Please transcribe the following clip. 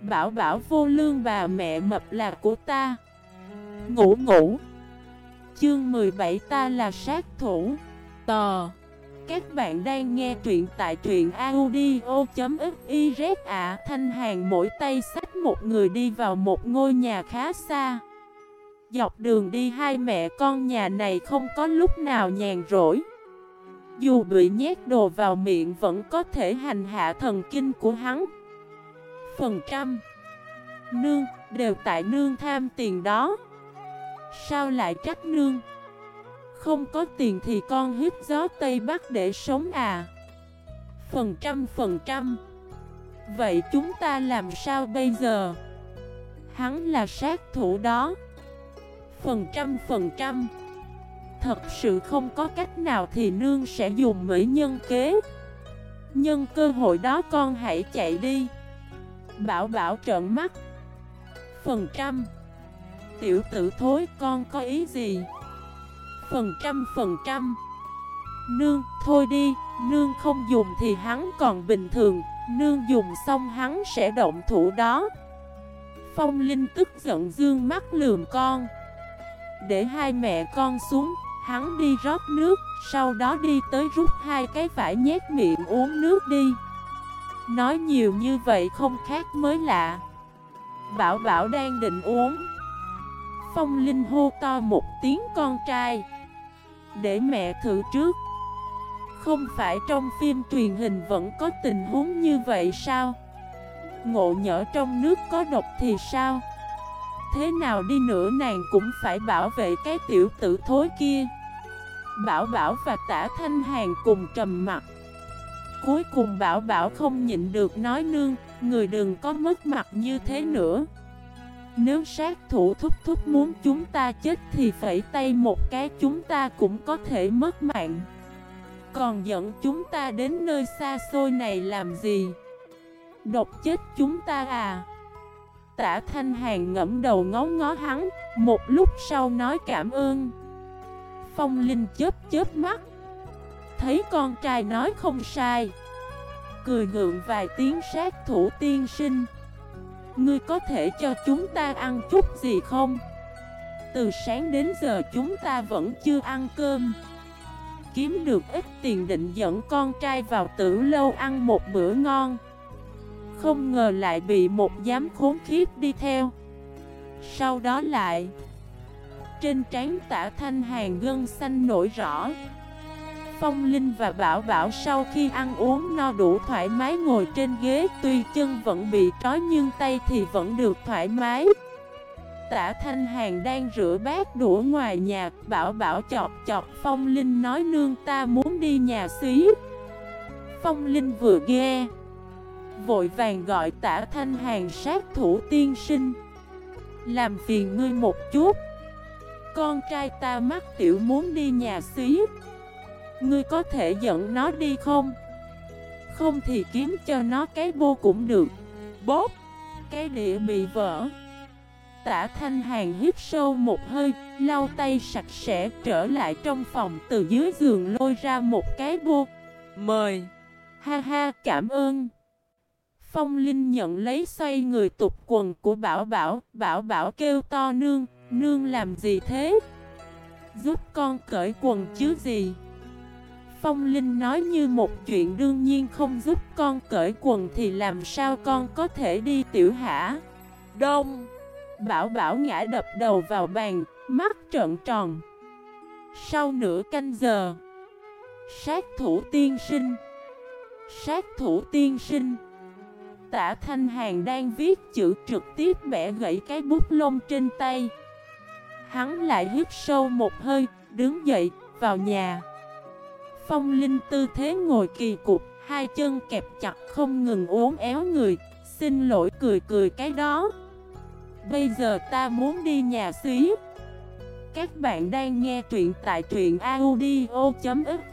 Bảo bảo vô lương bà mẹ mập là của ta. Ngủ ngủ. Chương 17 ta là sát thủ. Tò. Các bạn đang nghe truyện tại truyện audio.xyz ạ. Thanh hàng mỗi tay sách một người đi vào một ngôi nhà khá xa. Dọc đường đi hai mẹ con nhà này không có lúc nào nhàn rỗi. Dù bị nhét đồ vào miệng vẫn có thể hành hạ thần kinh của hắn. Phần trăm. Nương, đều tại nương tham tiền đó. Sao lại trách nương? Không có tiền thì con hít gió Tây Bắc để sống à? Phần trăm phần trăm. Vậy chúng ta làm sao bây giờ? Hắn là sát thủ đó. Phần trăm phần trăm. Thật sự không có cách nào thì nương sẽ dùng mỹ nhân kế. Nhân cơ hội đó con hãy chạy đi. Bảo bảo trợn mắt. Phần trăm. Tiểu tử thối, con có ý gì? Phần trăm phần trăm. Nương, thôi đi. Nương không dùng thì hắn còn bình thường. Nương dùng xong hắn sẽ động thủ đó. Phong Linh tức giận dương mắt lườm con. Để hai mẹ con xuống, Hắn đi rót nước, Sau đó đi tới rút hai cái vải nhét miệng uống nước đi. Nói nhiều như vậy không khác mới lạ. Bảo Bảo đang định uống. Phong Linh hô to một tiếng con trai. Để mẹ thử trước. Không phải trong phim truyền hình vẫn có tình huống như vậy sao? Ngộ nhỡ trong nước có độc thì sao? Thế nào đi nữa nàng cũng phải bảo vệ cái tiểu tử thối kia. Bảo Bảo và tả Thanh Hàng cùng trầm mặt. Cuối cùng Bảo Bảo không nhịn được nói nương, Người đừng có mất mặt như thế nữa. Nếu sát thủ thúc thúc muốn chúng ta chết Thì phải tay một cái chúng ta cũng có thể mất mạng. Còn dẫn chúng ta đến nơi xa xôi này làm gì? Độc chết chúng ta à? Tả Thanh Hàng ngẫm đầu ngó ngó hắn, Một lúc sau nói cảm ơn. Phong Linh chớp chớp mắt Thấy con trai nói không sai. Cười ngượng vài tiếng sát thủ tiên sinh. Ngươi có thể cho chúng ta ăn chút gì không? Từ sáng đến giờ chúng ta vẫn chưa ăn cơm. Kiếm được ít tiền định dẫn con trai vào tử lâu ăn một bữa ngon. Không ngờ lại bị một giám khốn khiếp đi theo. Sau đó lại, Trên trán tả thanh hàng gân xanh nổi rõ. Phong Linh và Bảo Bảo sau khi ăn uống no đủ thoải mái ngồi trên ghế Tuy chân vẫn bị trói nhưng tay thì vẫn được thoải mái. Tả Thanh Hàng đang rửa bát đũa ngoài nhà Bảo Bảo chọc chọc Phong Linh nói nương ta muốn đi nhà xí. Phong Linh vừa ghe, Vội vàng gọi tả Thanh Hàng sát thủ tiên sinh Làm phiền ngươi một chút. Con trai ta mắc tiểu muốn đi nhà xí. Ngươi có thể dẫn nó đi không? Không thì kiếm cho nó cái bô cũng được. Bóp Cái đĩa bị vỡ. Tả thanh hàng hít sâu một hơi, Lau tay sạch sẽ trở lại trong phòng Từ dưới giường lôi ra một cái bô. Mời. Ha ha, cảm ơn. Phong Linh nhận lấy xoay người tục quần của Bảo Bảo. Bảo Bảo kêu to, nương Nương làm gì thế? Giúp con cởi quần chứ gì? Phong Linh nói như một chuyện đương nhiên không giúp con cởi quần thì làm sao con có thể đi tiểu hả? Đông! Bảo Bảo ngã đập đầu vào bàn, mắt trợn tròn. Sau nửa canh giờ, sát thủ tiên sinh, sát thủ tiên sinh. Tả Thanh Hàng đang viết chữ trực tiếp bẻ gãy cái bút lông trên tay. Hắn lại hít sâu một hơi, đứng dậy, vào nhà. Phong Linh tư thế ngồi kỳ cục, hai chân kẹp chặt không ngừng uốn éo người, xin lỗi cười cười cái đó. Bây giờ ta muốn đi nhà xí. Các bạn đang nghe truyện tại truyện audio.fif